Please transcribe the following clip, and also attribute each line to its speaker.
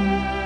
Speaker 1: Música